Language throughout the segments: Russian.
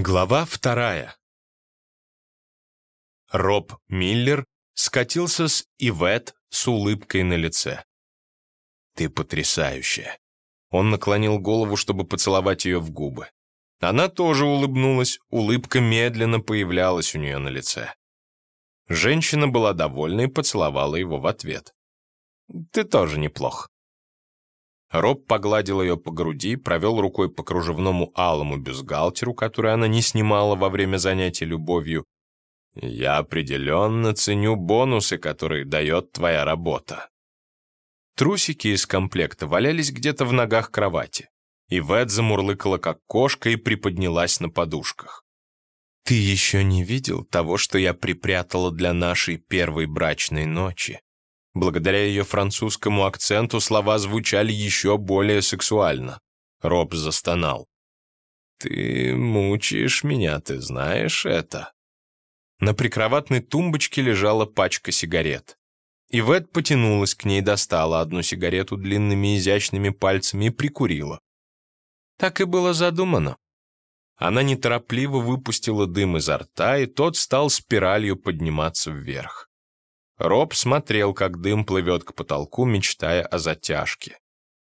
Глава вторая. Роб Миллер скатился с Ивет с улыбкой на лице. «Ты потрясающая!» Он наклонил голову, чтобы поцеловать ее в губы. Она тоже улыбнулась, улыбка медленно появлялась у нее на лице. Женщина была довольна и поцеловала его в ответ. «Ты тоже неплох». Роб погладил ее по груди, провел рукой по кружевному алому бюстгальтеру, который она не снимала во время занятий любовью. «Я определенно ценю бонусы, которые дает твоя работа». Трусики из комплекта валялись где-то в ногах кровати. и Ивет замурлыкала, как кошка, и приподнялась на подушках. «Ты еще не видел того, что я припрятала для нашей первой брачной ночи?» Благодаря ее французскому акценту слова звучали еще более сексуально. Роб застонал. «Ты мучаешь меня, ты знаешь это?» На прикроватной тумбочке лежала пачка сигарет. Ивет потянулась к ней, достала одну сигарету длинными изящными пальцами и прикурила. Так и было задумано. Она неторопливо выпустила дым изо рта, и тот стал спиралью подниматься вверх. Роб смотрел, как дым плывет к потолку, мечтая о затяжке.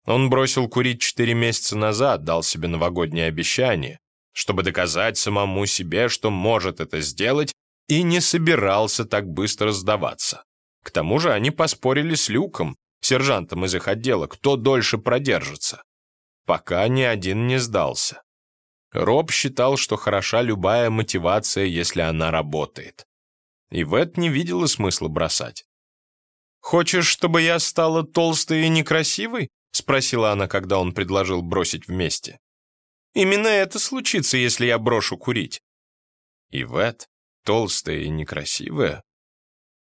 Он бросил курить четыре месяца назад, дал себе новогоднее обещание, чтобы доказать самому себе, что может это сделать, и не собирался так быстро сдаваться. К тому же они поспорили с Люком, сержантом из их отдела, кто дольше продержится. Пока ни один не сдался. Роб считал, что хороша любая мотивация, если она работает. И Вет не видела смысла бросать. «Хочешь, чтобы я стала толстой и некрасивой?» — спросила она, когда он предложил бросить вместе. «Именно это случится, если я брошу курить». Ивет, толстая и некрасивая?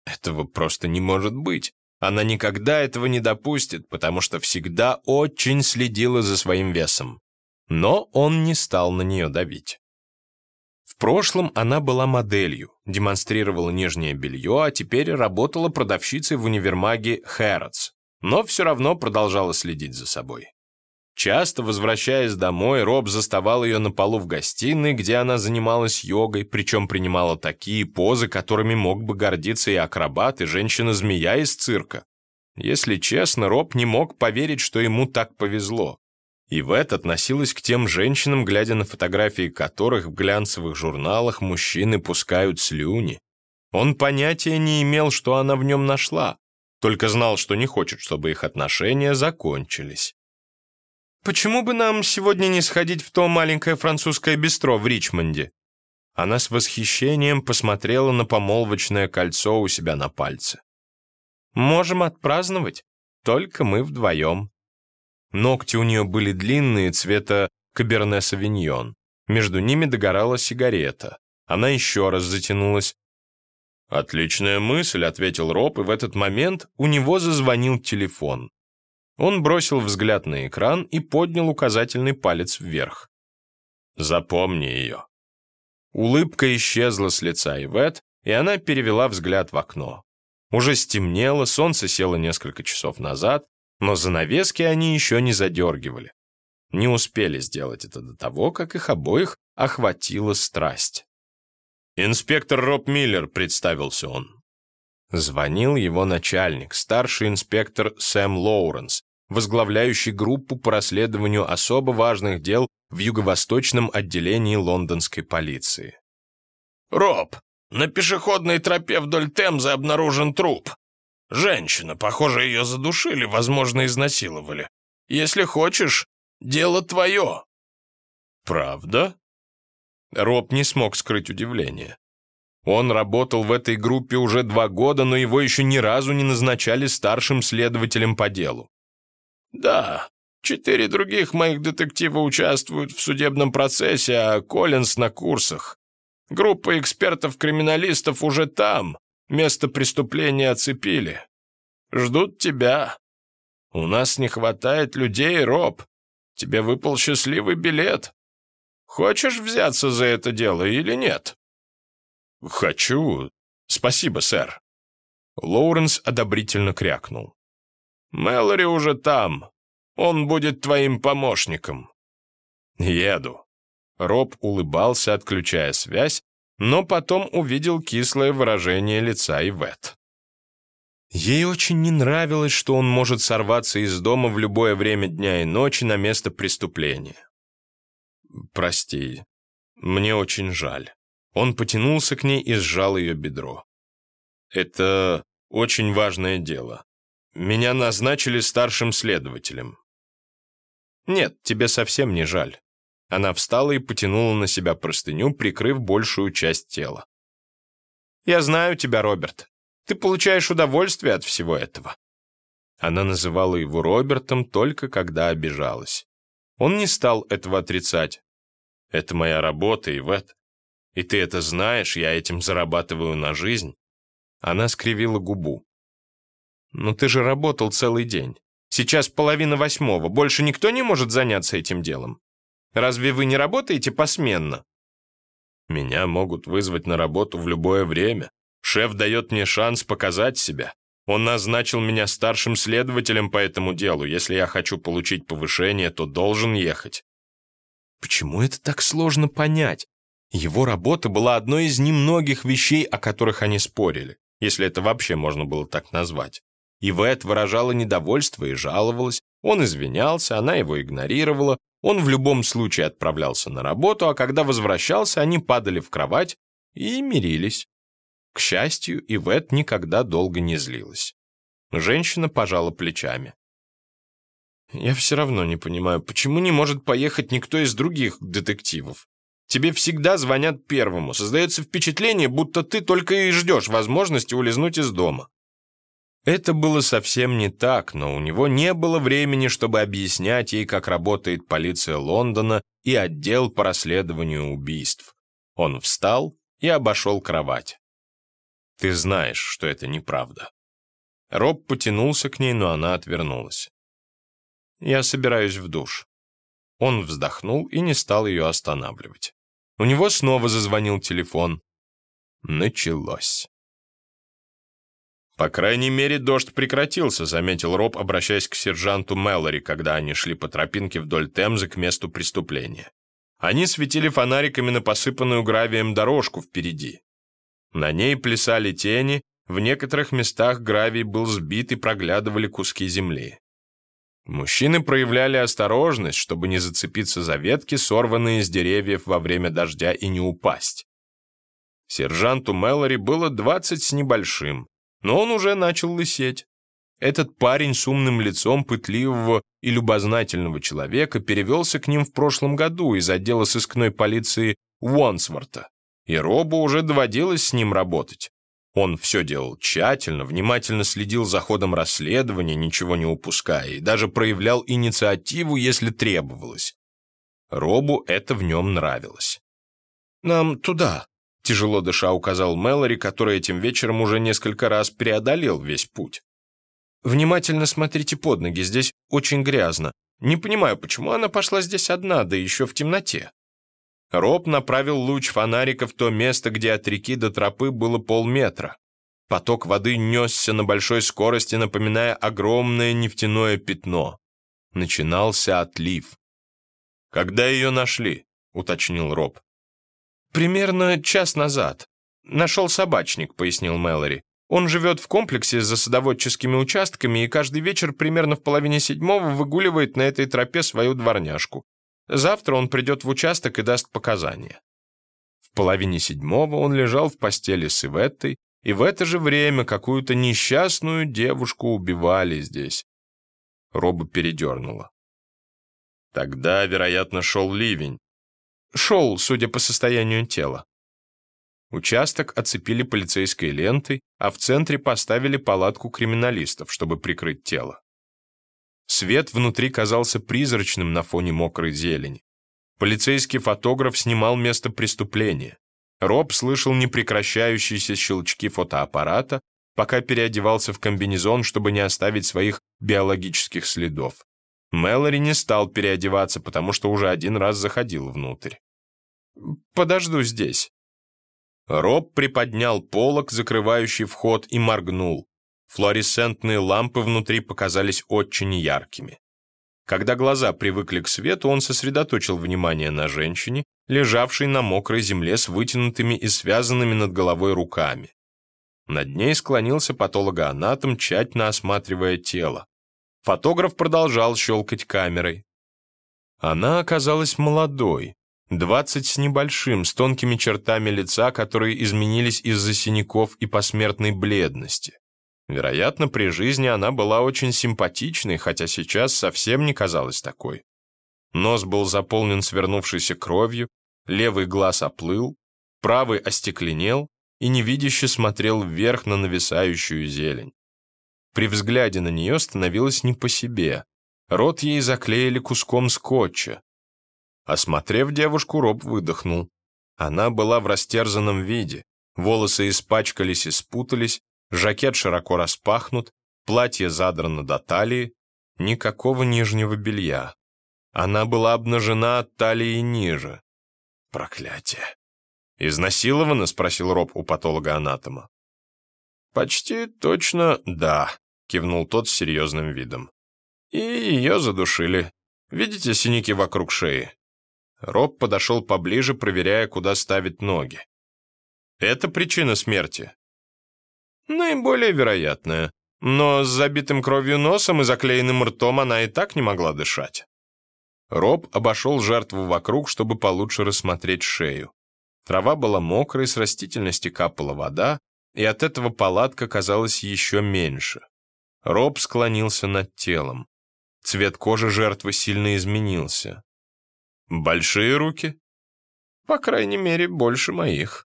Этого просто не может быть. Она никогда этого не допустит, потому что всегда очень следила за своим весом. Но он не стал на нее давить. Прошлом она была моделью, демонстрировала нижнее белье, а теперь работала продавщицей в универмаге Хэротс, но все равно продолжала следить за собой. Часто, возвращаясь домой, Роб заставал ее на полу в гостиной, где она занималась йогой, причем принимала такие позы, которыми мог бы гордиться и акробат, и женщина-змея из цирка. Если честно, Роб не мог поверить, что ему так повезло. Ивет относилась к тем женщинам, глядя на фотографии которых в глянцевых журналах мужчины пускают слюни. Он понятия не имел, что она в нем нашла, только знал, что не хочет, чтобы их отношения закончились. «Почему бы нам сегодня не сходить в то маленькое французское бистро в Ричмонде?» Она с восхищением посмотрела на помолвочное кольцо у себя на пальце. «Можем отпраздновать, только мы вдвоем». Ногти у нее были длинные, цвета каберне-савиньон. Между ними догорала сигарета. Она еще раз затянулась. «Отличная мысль», — ответил Роб, и в этот момент у него зазвонил телефон. Он бросил взгляд на экран и поднял указательный палец вверх. «Запомни ее». Улыбка исчезла с лица Ивет, и она перевела взгляд в окно. Уже стемнело, солнце село несколько часов назад, но занавески они еще не задергивали. Не успели сделать это до того, как их обоих охватила страсть. «Инспектор Роб Миллер», — представился он. Звонил его начальник, старший инспектор Сэм Лоуренс, возглавляющий группу по расследованию особо важных дел в юго-восточном отделении лондонской полиции. «Роб, на пешеходной тропе вдоль Темзы обнаружен труп. Женщина, похоже, ее задушили, возможно, изнасиловали. Если хочешь, дело твое». «Правда?» Роб не смог скрыть удивление. Он работал в этой группе уже два года, но его еще ни разу не назначали старшим следователем по делу. «Да, четыре других моих детектива участвуют в судебном процессе, а Коллинз на курсах. Группа экспертов-криминалистов уже там, Место преступления оцепили. Ждут тебя. У нас не хватает людей, Роб. Тебе выпал счастливый билет. Хочешь взяться за это дело или нет?» «Хочу. Спасибо, сэр». Лоуренс одобрительно крякнул. «Мэлори уже там. Он будет твоим помощником». «Еду». Роб улыбался, отключая связь, но потом увидел кислое выражение лица Ивет. Ей очень не нравилось, что он может сорваться из дома в любое время дня и ночи на место преступления. «Прости, мне очень жаль». Он потянулся к ней и сжал ее бедро. «Это очень важное дело. Меня назначили старшим следователем». «Нет, тебе совсем не жаль». Она встала и потянула на себя простыню, прикрыв большую часть тела. «Я знаю тебя, Роберт. Ты получаешь удовольствие от всего этого». Она называла его Робертом только когда обижалась. Он не стал этого отрицать. «Это моя работа, Ивет. И ты это знаешь, я этим зарабатываю на жизнь». Она скривила губу. «Ну ты же работал целый день. Сейчас половина восьмого. Больше никто не может заняться этим делом. Разве вы не работаете посменно?» «Меня могут вызвать на работу в любое время. Шеф дает мне шанс показать себя. Он назначил меня старшим следователем по этому делу. Если я хочу получить повышение, то должен ехать. Почему это так сложно понять? Его работа была одной из немногих вещей, о которых они спорили, если это вообще можно было так назвать. Ивет выражала недовольство и жаловалась, он извинялся, она его игнорировала, он в любом случае отправлялся на работу, а когда возвращался, они падали в кровать и мирились. К счастью, Ивет никогда долго не злилась. Женщина пожала плечами. «Я все равно не понимаю, почему не может поехать никто из других детективов? Тебе всегда звонят первому. Создается впечатление, будто ты только и ждешь возможности улизнуть из дома». Это было совсем не так, но у него не было времени, чтобы объяснять ей, как работает полиция Лондона и отдел по расследованию убийств. Он встал и обошел кровать. Ты знаешь, что это неправда». Роб потянулся к ней, но она отвернулась. «Я собираюсь в душ». Он вздохнул и не стал ее останавливать. У него снова зазвонил телефон. Началось. «По крайней мере, дождь прекратился», — заметил Роб, обращаясь к сержанту Мэллори, когда они шли по тропинке вдоль Темзы к месту преступления. Они светили фонариками на посыпанную гравием дорожку впереди. На ней плясали тени, в некоторых местах гравий был сбит и проглядывали куски земли. Мужчины проявляли осторожность, чтобы не зацепиться за ветки, сорванные с деревьев во время дождя, и не упасть. Сержанту Мэлори было двадцать с небольшим, но он уже начал лысеть. Этот парень с умным лицом пытливого и любознательного человека перевелся к ним в прошлом году из отдела сыскной полиции Уонсворта и Робу уже доводилось с ним работать. Он все делал тщательно, внимательно следил за ходом расследования, ничего не упуская, и даже проявлял инициативу, если требовалось. Робу это в нем нравилось. «Нам туда», — тяжело дыша указал Мэлори, который этим вечером уже несколько раз преодолел весь путь. «Внимательно смотрите под ноги, здесь очень грязно. Не понимаю, почему она пошла здесь одна, да еще в темноте». Роб направил луч фонарика в то место, где от реки до тропы было полметра. Поток воды несся на большой скорости, напоминая огромное нефтяное пятно. Начинался отлив. «Когда ее нашли?» — уточнил Роб. «Примерно час назад. Нашел собачник», — пояснил Мэлори. «Он живет в комплексе за садоводческими участками и каждый вечер примерно в половине седьмого выгуливает на этой тропе свою дворняжку. Завтра он придет в участок и даст показания. В половине седьмого он лежал в постели с Иветтой, и в это же время какую-то несчастную девушку убивали здесь. Роба передернула. Тогда, вероятно, шел ливень. Шел, судя по состоянию тела. Участок оцепили полицейской лентой, а в центре поставили палатку криминалистов, чтобы прикрыть тело. Свет внутри казался призрачным на фоне мокрой зелени. Полицейский фотограф снимал место преступления. Роб слышал непрекращающиеся щелчки фотоаппарата, пока переодевался в комбинезон, чтобы не оставить своих биологических следов. Мэлори не стал переодеваться, потому что уже один раз заходил внутрь. «Подожду здесь». Роб приподнял полок, закрывающий вход, и моргнул. Флуоресцентные лампы внутри показались очень яркими. Когда глаза привыкли к свету, он сосредоточил внимание на женщине, лежавшей на мокрой земле с вытянутыми и связанными над головой руками. Над ней склонился патологоанатом, тщательно осматривая тело. Фотограф продолжал щелкать камерой. Она оказалась молодой, двадцать с небольшим, с тонкими чертами лица, которые изменились из-за синяков и посмертной бледности. Вероятно, при жизни она была очень симпатичной, хотя сейчас совсем не казалась такой. Нос был заполнен свернувшейся кровью, левый глаз оплыл, правый остекленел и невидяще смотрел вверх на нависающую зелень. При взгляде на нее становилось не по себе. Рот ей заклеили куском скотча. Осмотрев девушку, Роб выдохнул. Она была в растерзанном виде, волосы испачкались и спутались, жакет широко распахнут, платье задрано до талии, никакого нижнего белья. Она была обнажена от талии ниже. Проклятие. «Изнасилована?» — спросил Роб у патолога-анатома. «Почти точно да», — кивнул тот с серьезным видом. «И ее задушили. Видите синяки вокруг шеи?» Роб подошел поближе, проверяя, куда ставить ноги. «Это причина смерти?» «Наиболее вероятная. Но с забитым кровью носом и заклеенным ртом она и так не могла дышать». Роб обошел жертву вокруг, чтобы получше рассмотреть шею. Трава была мокрой, с растительности капала вода, и от этого палатка казалась еще меньше. Роб склонился над телом. Цвет кожи жертвы сильно изменился. «Большие руки?» «По крайней мере, больше моих».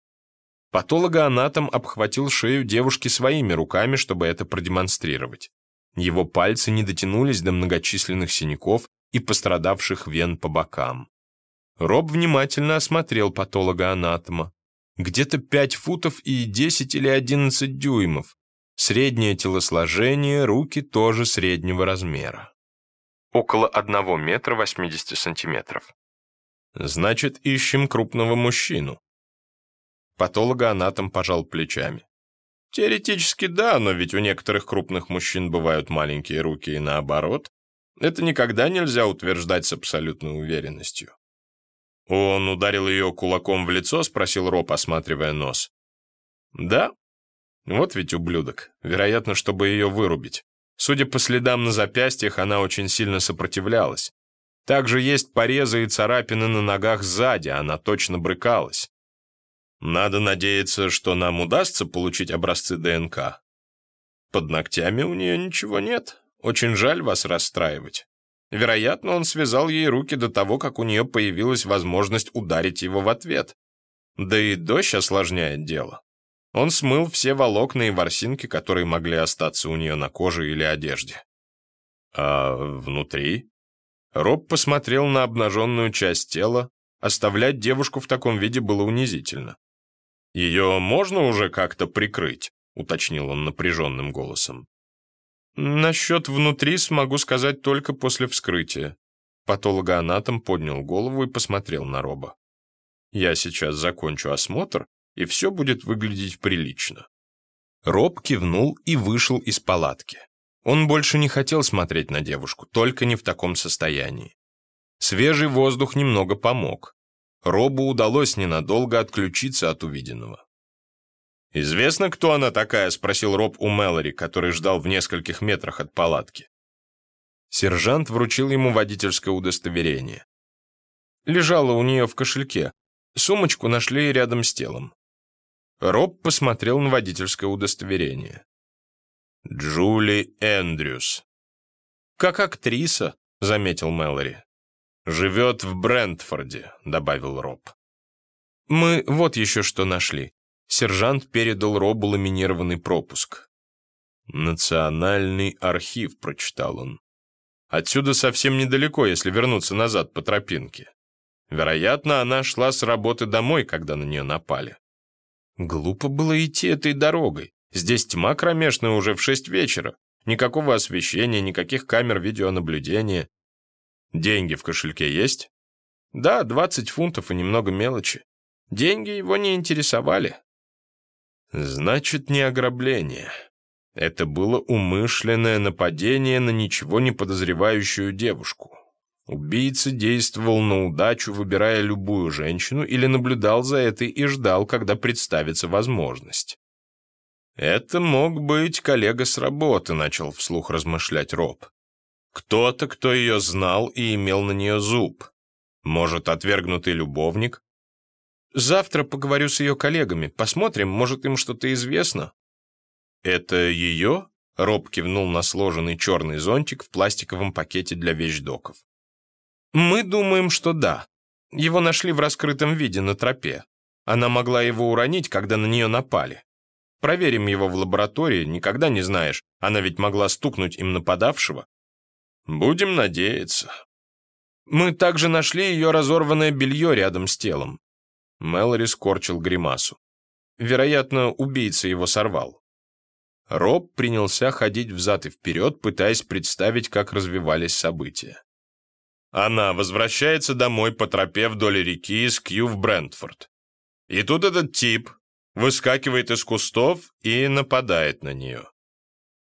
Патологоанатом обхватил шею девушки своими руками, чтобы это продемонстрировать. Его пальцы не дотянулись до многочисленных синяков, и пострадавших вен по бокам. Роб внимательно осмотрел патолога-анатома. Где-то 5 футов и 10 или 11 дюймов. Среднее телосложение, руки тоже среднего размера. Около 1 метра 80 сантиметров. Значит, ищем крупного мужчину. Патолога-анатом пожал плечами. Теоретически да, но ведь у некоторых крупных мужчин бывают маленькие руки и наоборот. Это никогда нельзя утверждать с абсолютной уверенностью. «Он ударил ее кулаком в лицо?» — спросил Роб, осматривая нос. «Да. Вот ведь ублюдок. Вероятно, чтобы ее вырубить. Судя по следам на запястьях, она очень сильно сопротивлялась. Также есть порезы и царапины на ногах сзади, она точно брыкалась. Надо надеяться, что нам удастся получить образцы ДНК. Под ногтями у нее ничего нет, очень жаль вас расстраивать. Вероятно, он связал ей руки до того, как у нее появилась возможность ударить его в ответ. Да и дождь осложняет дело. Он смыл все волокна и ворсинки, которые могли остаться у нее на коже или одежде. А внутри? Роб посмотрел на обнаженную часть тела. Оставлять девушку в таком виде было унизительно. «Ее можно уже как-то прикрыть?» — уточнил он напряженным голосом. Насчет внутри смогу сказать только после вскрытия. Патологоанатом поднял голову и посмотрел на Роба. Я сейчас закончу осмотр, и все будет выглядеть прилично. Роб кивнул и вышел из палатки. Он больше не хотел смотреть на девушку, только не в таком состоянии. Свежий воздух немного помог. Робу удалось ненадолго отключиться от увиденного. «Известно, кто она такая?» — спросил Роб у Мэлори, который ждал в нескольких метрах от палатки. Сержант вручил ему водительское удостоверение. Лежало у нее в кошельке. Сумочку нашли рядом с телом. Роб посмотрел на водительское удостоверение. «Джули Эндрюс». «Как актриса», — заметил Мэлори. «Живет в Брентфорде», — добавил Роб. «Мы вот еще что нашли. Сержант передал Робу ламинированный пропуск. «Национальный архив», — прочитал он. «Отсюда совсем недалеко, если вернуться назад по тропинке. Вероятно, она шла с работы домой, когда на нее напали. Глупо было идти этой дорогой. Здесь тьма кромешная уже в шесть вечера. Никакого освещения, никаких камер видеонаблюдения. Деньги в кошельке есть? Да, 20 фунтов и немного мелочи. Деньги его не интересовали. Значит, не ограбление. Это было умышленное нападение на ничего не подозревающую девушку. Убийца действовал на удачу, выбирая любую женщину, или наблюдал за этой и ждал, когда представится возможность. «Это мог быть коллега с работы», — начал вслух размышлять Роб. «Кто-то, кто ее знал и имел на нее зуб. Может, отвергнутый любовник?» «Завтра поговорю с ее коллегами. Посмотрим, может, им что-то известно». «Это ее?» — Роб кивнул на сложенный черный зонтик в пластиковом пакете для вещдоков. «Мы думаем, что да. Его нашли в раскрытом виде на тропе. Она могла его уронить, когда на нее напали. Проверим его в лаборатории, никогда не знаешь. Она ведь могла стукнуть им нападавшего. Будем надеяться. Мы также нашли ее разорванное белье рядом с телом. Мэлори скорчил гримасу. Вероятно, убийца его сорвал. Роб принялся ходить взад и вперед, пытаясь представить, как развивались события. Она возвращается домой по тропе вдоль реки из Кью в Брентфорд. И тут этот тип, выскакивает из кустов и нападает на нее.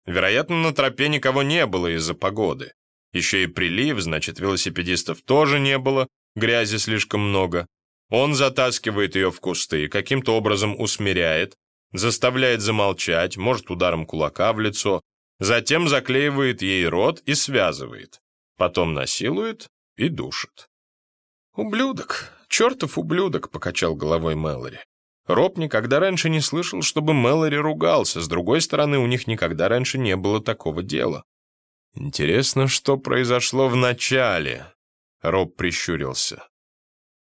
Вероятно, на тропе никого не было из-за погоды. Еще и прилив, значит, велосипедистов тоже не было, грязи слишком много. Он затаскивает ее в кусты, каким-то образом усмиряет, заставляет замолчать, может, ударом кулака в лицо, затем заклеивает ей рот и связывает, потом насилует и душит. «Ублюдок, чертов ублюдок», — покачал головой Мэлори. Роб никогда раньше не слышал, чтобы Мэлори ругался, с другой стороны, у них никогда раньше не было такого дела. «Интересно, что произошло в начале?» Роб прищурился.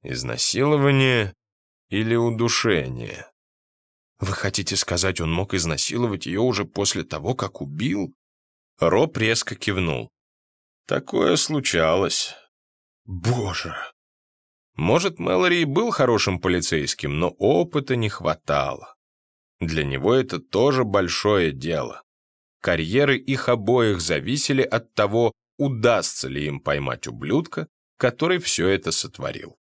«Изнасилование или удушение?» «Вы хотите сказать, он мог изнасиловать ее уже после того, как убил?» Роб резко кивнул. «Такое случалось». «Боже!» Может, Мэлори и был хорошим полицейским, но опыта не хватало. Для него это тоже большое дело. Карьеры их обоих зависели от того, удастся ли им поймать ублюдка, который все это сотворил.